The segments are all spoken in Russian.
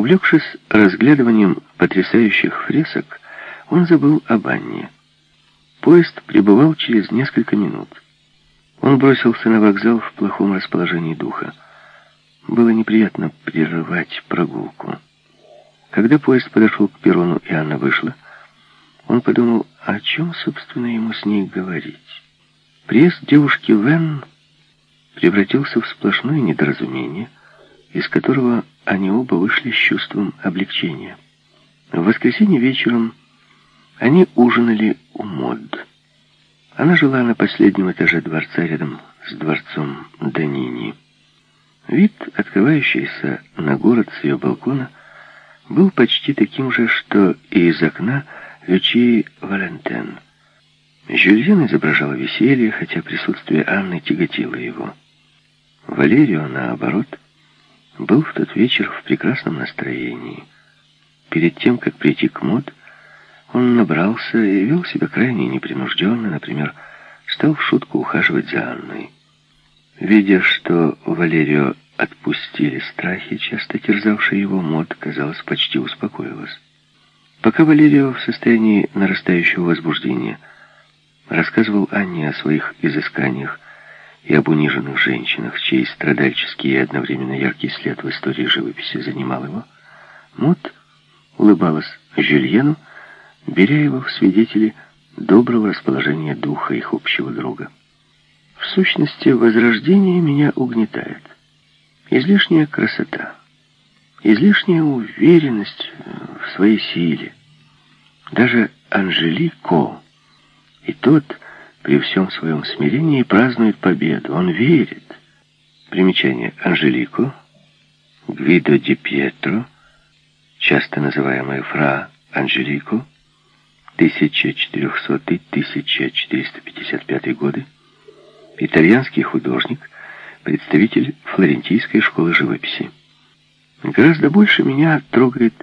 Увлекшись разглядыванием потрясающих фресок, он забыл об Анне. Поезд прибывал через несколько минут. Он бросился на вокзал в плохом расположении духа. Было неприятно прерывать прогулку. Когда поезд подошел к перрону и Анна вышла, он подумал, о чем, собственно, ему с ней говорить. Приезд девушки Вен превратился в сплошное недоразумение, из которого они оба вышли с чувством облегчения. В воскресенье вечером они ужинали у Мод. Она жила на последнем этаже дворца рядом с дворцом Данини. Вид, открывающийся на город с ее балкона, был почти таким же, что и из окна Лючии Валентен. Жюльен изображала веселье, хотя присутствие Анны тяготило его. Валерио, наоборот, был в тот вечер в прекрасном настроении. Перед тем, как прийти к мод, он набрался и вел себя крайне непринужденно, например, стал в шутку ухаживать за Анной. Видя, что Валерио отпустили страхи, часто терзавшие его, мод, казалось, почти успокоилась. Пока Валерио в состоянии нарастающего возбуждения рассказывал Анне о своих изысканиях и об униженных женщинах, чей страдальческий и одновременно яркий след в истории живописи занимал его, Мот улыбалась Жюльену, беря его в свидетели доброго расположения духа их общего друга. В сущности, возрождение меня угнетает. Излишняя красота, излишняя уверенность в своей силе. Даже Анжелико, и тот при всем своем смирении празднует победу. Он верит. Примечание Анжелико, Гвидо ди Пьетро, часто называемая Фра Анжелико, 1400-1455 годы, итальянский художник, представитель флорентийской школы живописи. Гораздо больше меня трогает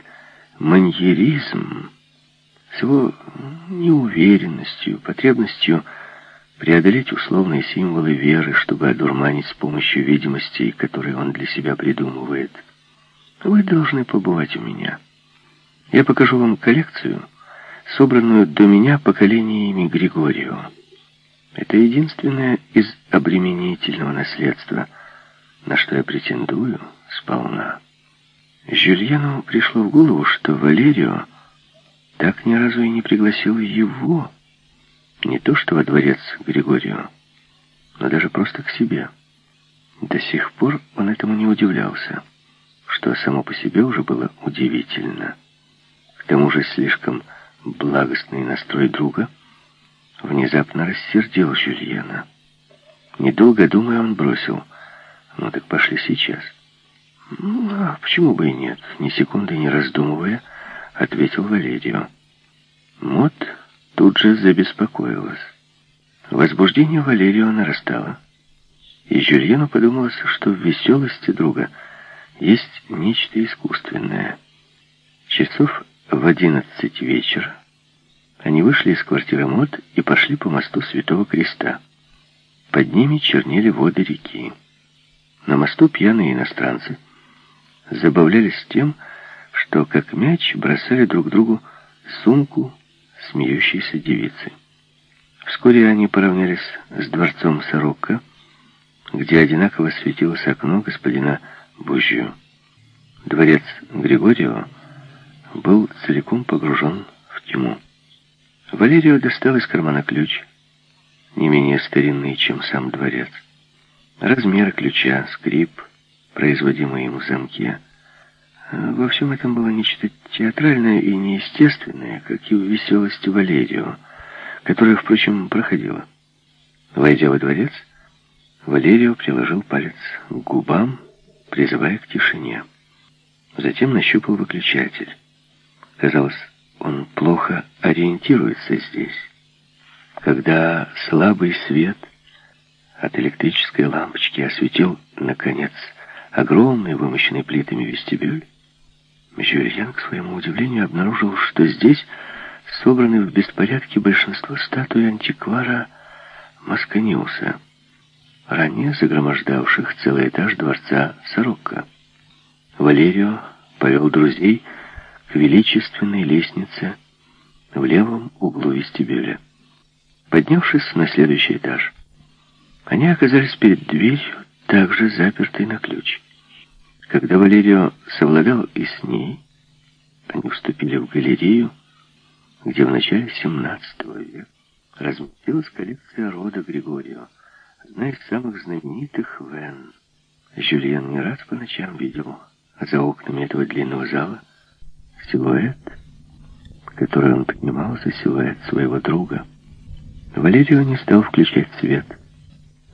маньеризм с его неуверенностью, потребностью преодолеть условные символы веры, чтобы одурманить с помощью видимостей, которые он для себя придумывает. Вы должны побывать у меня. Я покажу вам коллекцию, собранную до меня поколениями Григорио. Это единственное из обременительного наследства, на что я претендую сполна. Жюльену пришло в голову, что Валерио так ни разу и не пригласил его, не то что во дворец Григорио, но даже просто к себе. До сих пор он этому не удивлялся, что само по себе уже было удивительно. К тому же слишком благостный настрой друга внезапно рассердил Жюльена. Недолго думая, он бросил. «Ну так пошли сейчас». «Ну, а почему бы и нет?» Ни секунды не раздумывая, ответил Валерио. Мот тут же забеспокоилась. Возбуждение Валерио нарастало. И Жюльену подумалось, что в веселости друга есть нечто искусственное. Часов в одиннадцать вечера они вышли из квартиры Мот и пошли по мосту Святого Креста. Под ними чернели воды реки. На мосту пьяные иностранцы забавлялись тем, что как мяч бросали друг другу сумку смеющейся девицы. Вскоре они поравнялись с дворцом Сорокко, где одинаково светилось окно господина Бужью. Дворец Григорио был целиком погружен в тьму. Валерио достал из кармана ключ, не менее старинный, чем сам дворец. Размер ключа, скрип, производимый им в замке. Во всем этом было нечто театральное и неестественное, как и в веселости Валерио, которая, впрочем, проходила. Войдя во дворец, Валерио приложил палец к губам, призывая к тишине. Затем нащупал выключатель. Казалось, он плохо ориентируется здесь. Когда слабый свет от электрической лампочки осветил, наконец, огромный, вымощенный плитами вестибюль, Жюльен, к своему удивлению, обнаружил, что здесь собраны в беспорядке большинство статуй антиквара Масканиуса, ранее загромождавших целый этаж дворца Сорокко. Валерио повел друзей к величественной лестнице в левом углу вестибюля. Поднявшись на следующий этаж, они оказались перед дверью, также запертой на ключ. Когда Валерио совладал и с ней, они вступили в галерею, где в начале XVII века разместилась коллекция рода Григорио, одна из самых знаменитых Вен. Жюльен не раз по ночам видел за окнами этого длинного зала силуэт, который он поднимал за силуэт своего друга. Валерио не стал включать свет.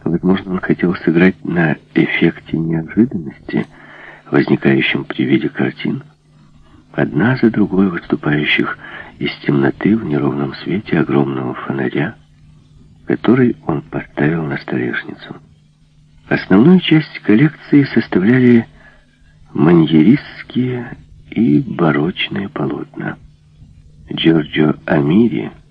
Возможно, он хотел сыграть на эффекте неожиданности, возникающем при виде картин, одна за другой выступающих из темноты в неровном свете огромного фонаря, который он поставил на столешницу. Основную часть коллекции составляли маньеристские и барочные полотна. Джорджо Амири –